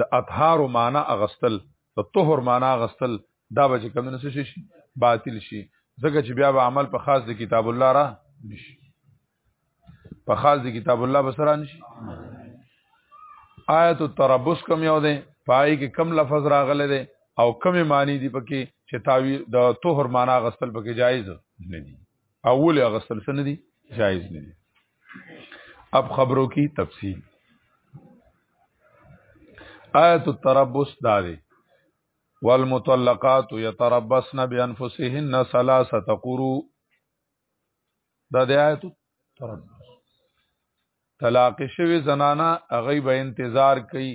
د اطهار معنا اغستل د طهر معنا اغستل دا به کوم نه شي شي باطل شي ځکه چې بیا به عمل په خاص د کتاب الله را نشي په خاص د کتاب الله بسره نشي آیت التربص کوم یو دی پای کې کم لفظ راغله دی او کم معنی دی پکې چې تاوی د طهر معنا غسل پکې جایز نه دی اول اغستل سن دي جایز نه دي اب خبرو کی تفصیل آیت التربص داري والمطلقات يتربصن بانفسهن ثلاثه قرو دا د آیت تربص طلاق شوی زنانا هغه به انتظار کوي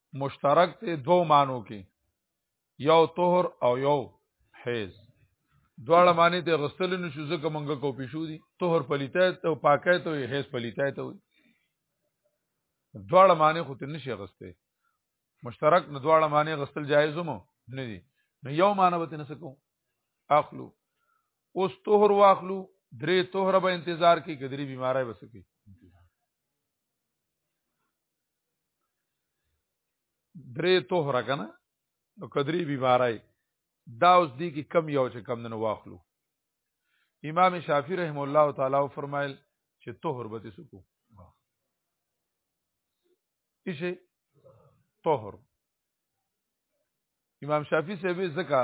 مشترک ته دو مانو کې یو طهر او یو حیز دواړه معنی ته غستل نه شو ځکه مونږه کو پښو دي طهر پلیته ته پاکه ته حیز پلیته ته وي دواړه معنی خو تل نشي غسته مشترک نه دواړه معنی غستل جایز مو نه دي نو یو معنی به نه سکو اخلو اوس طهر واخلو درې طهر به انتظار کې کدري بیمارای بسکی درې طهره کنه نو قدرې بیمارای دا اوس دی کې کم یو چې کم نه واخلو امام شافعی رحم الله تعالی فرمایل چې طهر به سکو ایشه طهر امام شافعی سیبی زکا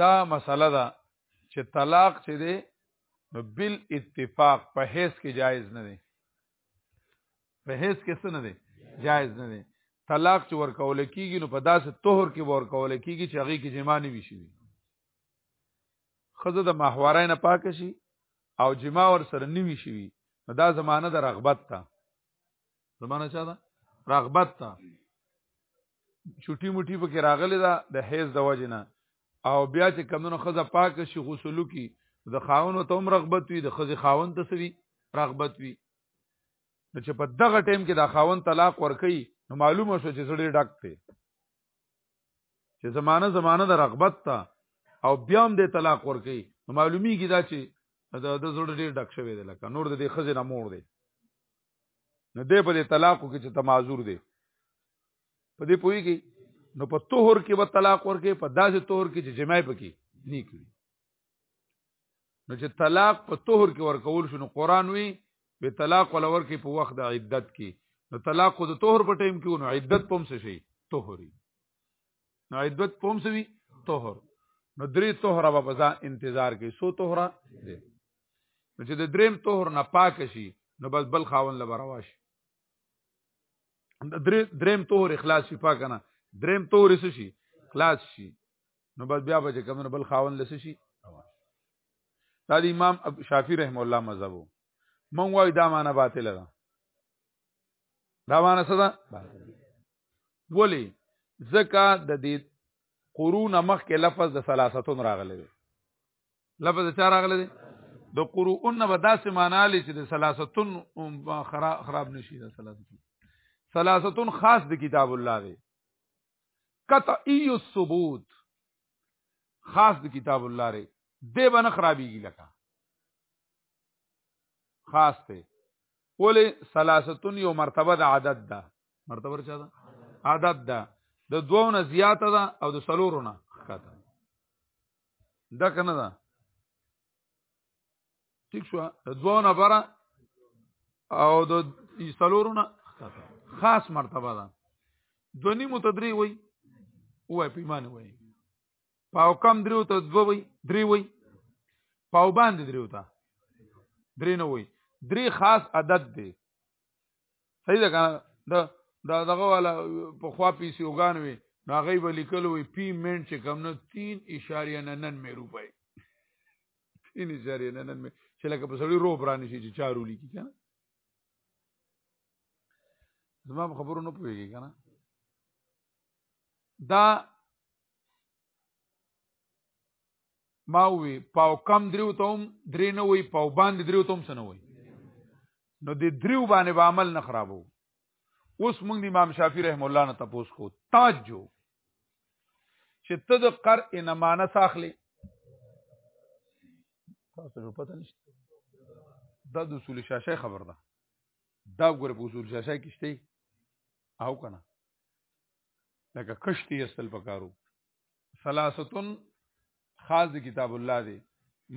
دا مسله ده چې طلاق چې دی نو بل اتفاق په هیڅ کې جایز نه دی په هیڅ کې څه نه دی جایز نه دی طلاق چې ورکول کیږي نو په داسې طهر کې ورکول کیږي چې هغه کې جما نه وي شي خزه د محورای نه پاک شي او جما ور سره نه وي شي نو دا زمانه د رغبت ته زمانه چا ده رغبت ته چټي موټي پکې راغلی ده د حیز د وجه نه او بیا چې کمونو خزه پاک شي غسلو کی د خاون ته هم رغبت وي د خزه خاون ته سوي رغبت وي نو چې په دغه ټیم کې دا خاون طلاق ورکي نو معلومه شو چې سړی ډک دی چې زمانه زمانه د رغبت ته او بیا هم د طلاق ورکي نو معلومیږي دا چې د زړه ډیر ډک شوی دی لکه نور د دې خزه نه مور دی نو دې په دې طلاق کې چې تمازور دی په دې پوي کې نو په طهور کې به طلاق ورکې په داسې طهور کې چې جماع پکې نه کړي نو چې طلاق په طهور کې ورکول شنو قران وی به طلاق ولا ورکې په وخت د عدت کې نو طلاق خو د طهور په ټیم کې نو عدت پم څه شي طهوري نو عدت پوم سوي طهر نو درې طهره به بزا انتظار کوي سو طهره دې نو چې د دریم طهر نه پاک شي نو بس بل خاون لبا رواش د درې دریم طهر اخلاص شي پاک نه دریم طهر څه شي اخلاص شي نو بس بیا به کوم بل خاون لس شي رواش دا د امام شافعي رحم الله مذهب مونږ وای دا معنی باطل ده دا معنی څه ده ولی زکه د دې قرون مخ کې لفظ د ثلاثتون راغلی دی لفظ چا راغلی دی د قرون به داسې معنی لري چې د ثلاثتون خراب نشي د ثلاثتون ثلاثتون خاص د کتاب الله دی قطعی الثبوت خاص د کتاب الله دی دی باندې خرابېږي لکه خاص ته ولی ثلاثتون یو مرتبه د عدد ده مرتبه چا ده عدد ده د دوو نه زیاته ده او د سلورو نه ښکته ده کنه ده ٹھیک شو د دوو نه بره او د سلورو نه ښکته خاص مرتبه ده دونی متدری وای وای پیمانه وای پاو کم دریو ته دو وي درې وي پاو باندې دریو ته درې نه وي درې خاص عدد دی صحیح ده کنه د دا دغه والا په خوا پیسې وګان وي نو هغه به لیکل وي پی منټ چې کم نه 3.99 مې روپۍ 3.99 مې چې لکه په سړی رو برانه شي چې چارو لیکي کنه زما خبرو نه پوهیږي کنه دا ما وی پاو کم دریو ته هم درې نه وی پاو باندې دریو ته هم سن وی نو د دریو باندې به عمل نه خرابو اوس موږ د امام شافعي رحم الله نه تاسو کو تاجو چې ته د قر ان معنی ساخلی تاسو په پته نشته دا د اصول شاشه خبر ده دا ګور په اصول شاشه کې شته او کنه لکه کشتی استل پکارو سلاستون خاص دی کتاب الله دی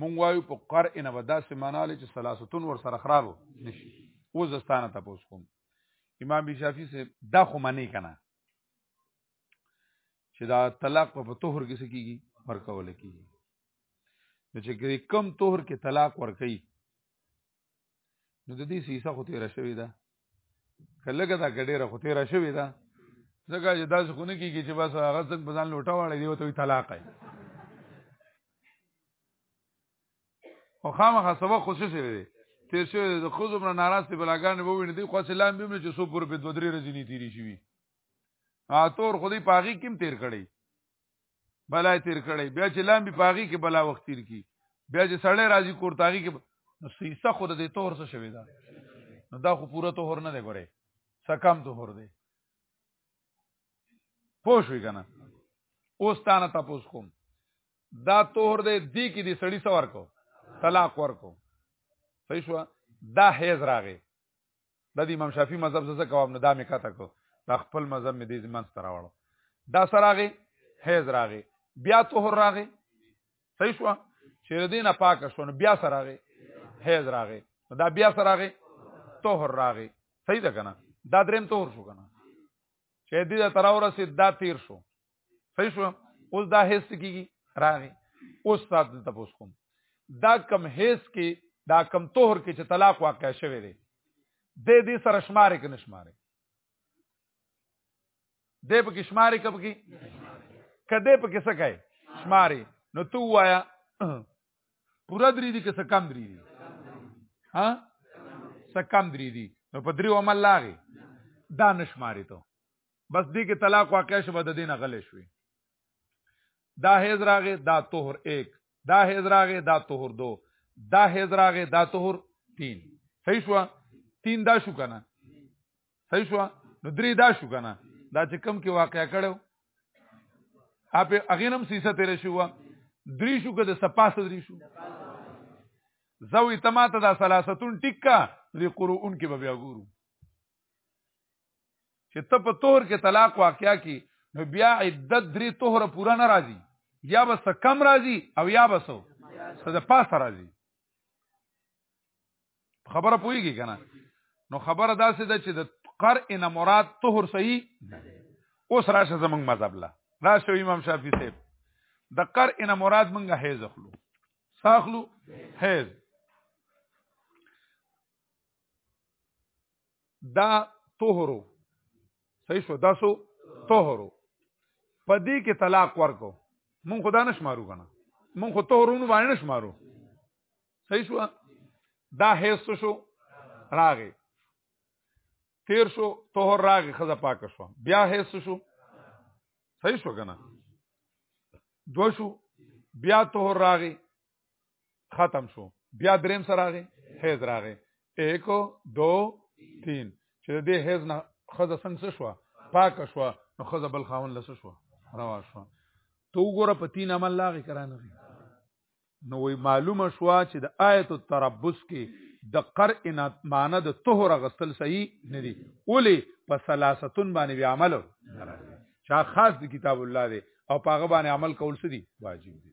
مونږ وایو په قرء نه ودا سیماناله چې سلاستون ور سره خرابو نشي او زستانه تاسو کوم امام شافعي سے دا خو معنی کنه چې دا طلاق په طهر کې څه کیږي ورکول کیږي نو چې کوم طهر کې طلاق ورکړي نو د دې سیسه خو تیر شوی ده کله دا ګډه خو تیر شوی ده ځکه چې داسې خونه کیږي چې بس هغه څنګه په ځان لوټه واړی دی وته طلاق ای او خامخا سبق خو څه شوی دی تیر شوی د خوځو پر ناراض دی بلاګان به ویني دی خو سلام به چې سو پر په دوه درې ورځې نه تیری شي ا تور خو دې پاغي کیم تیر کړي بلا تیر کړي بیا چې لامبي پاغي کې بلا وخت تیر کی بیا چې سړی راځي کورتاغي کې نو سیسه خود دې تور څه شوی دا نو دا خو پوره تور نه دی ګوره سکم تور دی پوه شوې کنه اوس تانه تاسو کوم دا تور دی دی کې دې سړی سوار کو طلاق ورکو صحیح شو دا هیز راغی د امام شافعي مذهب زسه کوم نه دا مې کاته کو دا خپل مذهب مې دې ځمن ستر راوړو دا سراغه حیز راغه بیا طهر راغه صحیح شو چې دې نه پاک شو نو بیا سراغه حیز راغه دا بیا سراغه طهر راغه صحیح ده کنه دا دریم طهر شو کنه چې دې تراوره سي دا تیر شو صحیح شو اوس دا هیڅ کیږي راغی اوس تاسو ته پوس کوم دا کم هیڅ کې دا کم طهر کې چې طلاق واقع شوه دی د دې سره شمارې کې نشمارې دې په کې شمارې کب کې کده په کې څه کوي شمارې نو تو وایا پورا درې دي کې څه کم درې دي ها څه کم درې دي نو په درې عمل لاغي دا نشمارې ته بس دې کې طلاق واقع شوه د دینه غلې شوې دا هیز راغې دا طهر 1 دا هیز راغې دا طهر 2 دا هیز راغې دا طهر 3 صحیح شو 3 دا شو کنه صحیح شو نو درې دا شو کنه دا چې کم کې واقع کړو اپ هغه نم سیسه تیر شو درې شو کده سپاس درې شو زوی تماته دا سلاستون ټیکا دې قرؤن کې به بیا ګورو چې ته په طهر کې طلاق واقعیا کی نو بیا عدت درې طهر پورا نه راځي یا بس کم راځي او یا بس څه د پاسه راځي خبره پويږي کنه نو خبره دا سه ده چې د قرئن مراد طهر صحیح اوس راشه زمنګ مذهب لا راشه امام شافعي صاحب د قرئن مراد منګه حیز اخلو ساخلو حیز دا طهرو صحیح شو دا سو طهرو په دې کې طلاق ورکو مونږ خدا نه شمارو کنه مونږ خو طهرونو باندې نه شمارو صحیح شو دا هیڅ شو راغی تیر شو طهر راغی خزه پاک شو بیا هیڅ شو صحیح شو کنه دو شو بیا طهر راغی ختم شو بیا دریم سره راغی حیز راغی 1 2 3 چې د دې حیز نه خزه څنګه شو پاک شو نو خزه بل خاون لس شو روا شو تو وګوره په تین عمل لاغی کرانه نو وی معلومه شو چې د آیت التربص کې د قرء نه معنی د طهر غسل صحیح نه دی ولی په ثلاثتون باندې بیا عمل چا خاص د کتاب الله دی او پاغه باندې عمل کول سدي واجب دي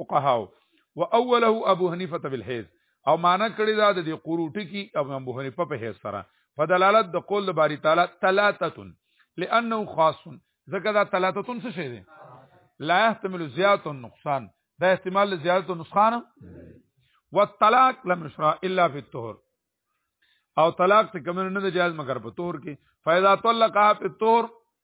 فقهاو واوله ابو حنیفه بالحیز او معنا کړی دا د قروټی کی او ابو حنیفه په حیز سره په دلالت د قول د باری تعالی ثلاثه لانه خاص ځکه دا ثلاثه څه شی دی لا يحتمل زیات النقصان دا احتمال زیادت او نقصان والطلاق لم يشرع الا في الطهر او طلاق ته کوم نه جائز مگر په طهر کې فاذا طلق في الطهر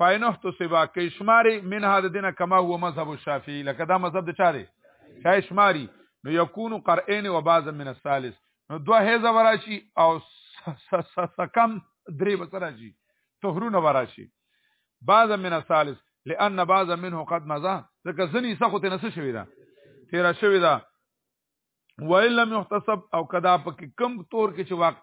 فاینه تو سبا کې شماري من هذا دینه کما هو مذهب الشافعي لکه دا مذهب د چاره شای شماري نو یکون قرئین و بعض من الثالث نو دوه هیز وراشي او سکم درې بسراشي طهرون وراشي بعض من الثالث لان بعض منه قد مزا ځکه ځنی سخت نه څه شوی دا تیرا شوی دا ویل لم يحتسب او کدا پک کم تور کې چې وخت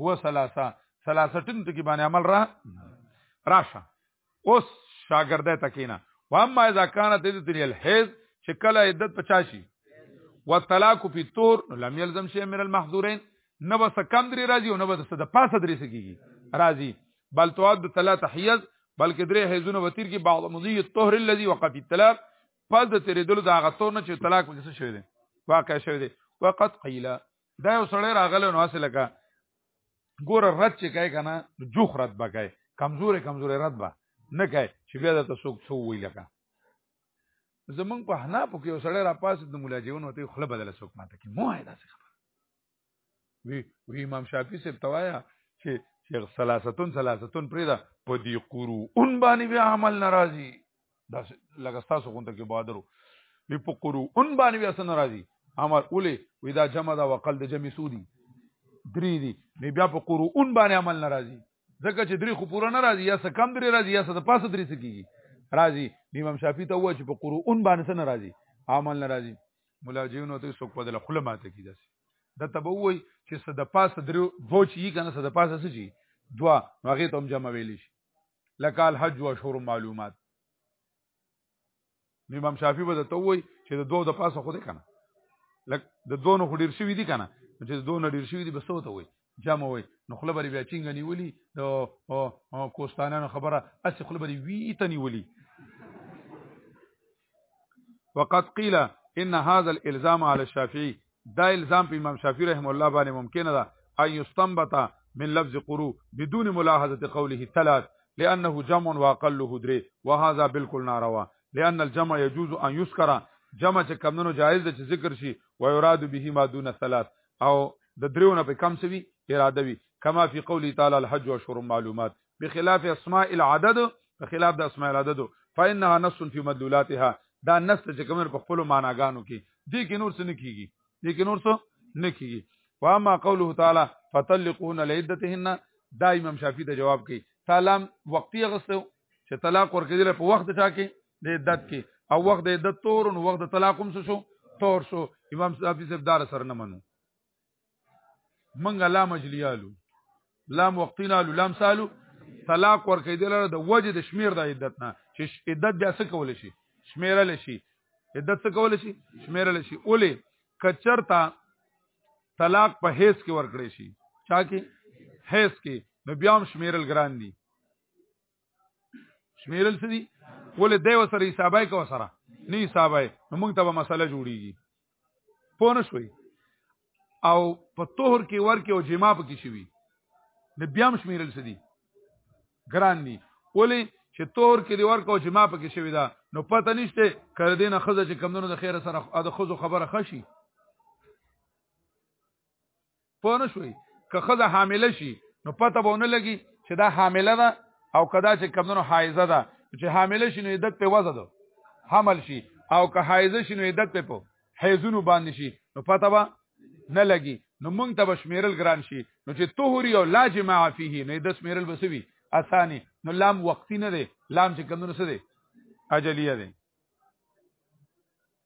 هو ثلاثه ثلاثه ټن ټکی باندې عمل را راشه اوس شاګرده تکینا واما اذا كانت عدتني الحيض چې کله عدت 50 شي والطلاق في طور لم يلزم شيء من المحظورين نه بس کم درې راځي او نه بس د پاسه درې سګيږي راځي بل تواد ثلاث حيض بلکې درې حيضونه وتیر کې بعض مضي الطهر الذي وقع في الطلاق پس د تیرې دلو د هغه تور نه چې طلاق وکړي شوی دی واقع شوی دی وقت قیل دا یو سړی راغله نو اصله کا ګور رد چې کوي کنه جوخ رد به کوي کمزورې کمزورې رد به نه کوي چې بیا د تاسو څو وی لکه زمونږ په حنا په کې وسړی را پاس د مولا جیون وته خله بدله څوک ماته کې مو هدا څه خبر وی وی امام شافعي سب توایا چې شیخ ثلاثتون ثلاثتون پرې دا په دې قرون باندې بیا عمل ناراضي دا لکه تاسو غونډه کې بادرو وی په قرو ان باندې بیا سن راځي امر اولی وی دا جمع دا وقل د جمع سودی درې دي نو بیا په قرو ان باندې عمل ناراضي ځکه چې درې خو پوره ناراضي یا څه کم درې راضي یا څه د پاسه درې څه کیږي راضي امام شافعي ته وایي چې په قرو ان باندې سن راضي عمل ناراضي ملاجینو ته څوک په دل خله ماته کی داسي د تبوي چې صد پاسه درو دوه چی کنه صد پاسه سچی دوا هغه ته هم جمع ویلی شي لکه الحج و شهور معلومات نو امام شافعي به ته وای چې د دوه د پاسه خو دې کنه لکه د دوه نو ډیر شوی دي کنه چې د دوه نو ډیر شوی دي بس ته وای جامه وای نو خپل بری بیا چنګ نیولی د کوستانانو خبره اس خپل بری وی ته نیولی وقد قيل ان هذا الالزام على الشافعي دا الزام په امام شافعي رحم الله باندې ممکن ده ان يستنبط من لفظ قرو بدون ملاحظه قوله ثلاث لانه جمع واقله دري وهذا بالکل ناروا لان الجمع يجوز ان يذكر جمع چې کمونو جائز ده چې ذکر شي و يراد به ما دون ثلاث او د دریونه په کم سوي اراده وي کما فی قولی تعالی الحج وشهر معلومات بخلاف اسماء العدد بخلاف د اسماء العدد فانها نص في مدلولاتها دا نص چې کومر په خپل معناګانو کې دې کې نور څه نه کیږي دې کې نور څه نه کیږي واما قوله تعالی فطلقون لعدتهن دا امام شافعي ته جواب کوي سلام وقتی غسو چې طلاق ورکړي په وخت چا کې د عدت کې او وخت د عدت تور او وخت د طلاق هم شو تور شو امام شافعي صاحب دار سره نه منو منګه لا مجلیالو لام وقتینا لام سالو طلاق ورکې دلاره د وجه د شمیر د عدت نه چې عدت بیا څه کول شي شمیرل شي عدت څه کول شي شمیرل شي اولی کچرتا طلاق په هیڅ کې ورکړې شي چا کې هیڅ کې نو بیا هم شمیرل ګران دي شمیرل سدي ولې دی وسره حسابای کو سره نه حسابای نو موږ ته به مسله جوړیږي پونه شوي او په طهر کې ور کې او جما په کې شوي د بیا هم شمیرل سدي ګران دي ولې چې طهر کې دی ور کو جما په کې شوي دا نو پته نشته کړه دینه خزه چې کمونو د خیر سره د خزو خبره خشي پوه نه شوي که خزه حامله شي نو پته به نه لګي چې دا حامله ده او کدا چې کمونو حایزه ده چې حامله شي نو عدت په وزه ده حمل شي او که حایزه شي نو عدت په په حیزونو باندې شي نو پته به نه لګي نو مونږ ته بشمیرل ګران شي نو چې طهوري او لا جماع فيه نه د شمیرل بسوي اساني نو لام وقتی نه دی لام چې کمونو څه دی اجلیه دی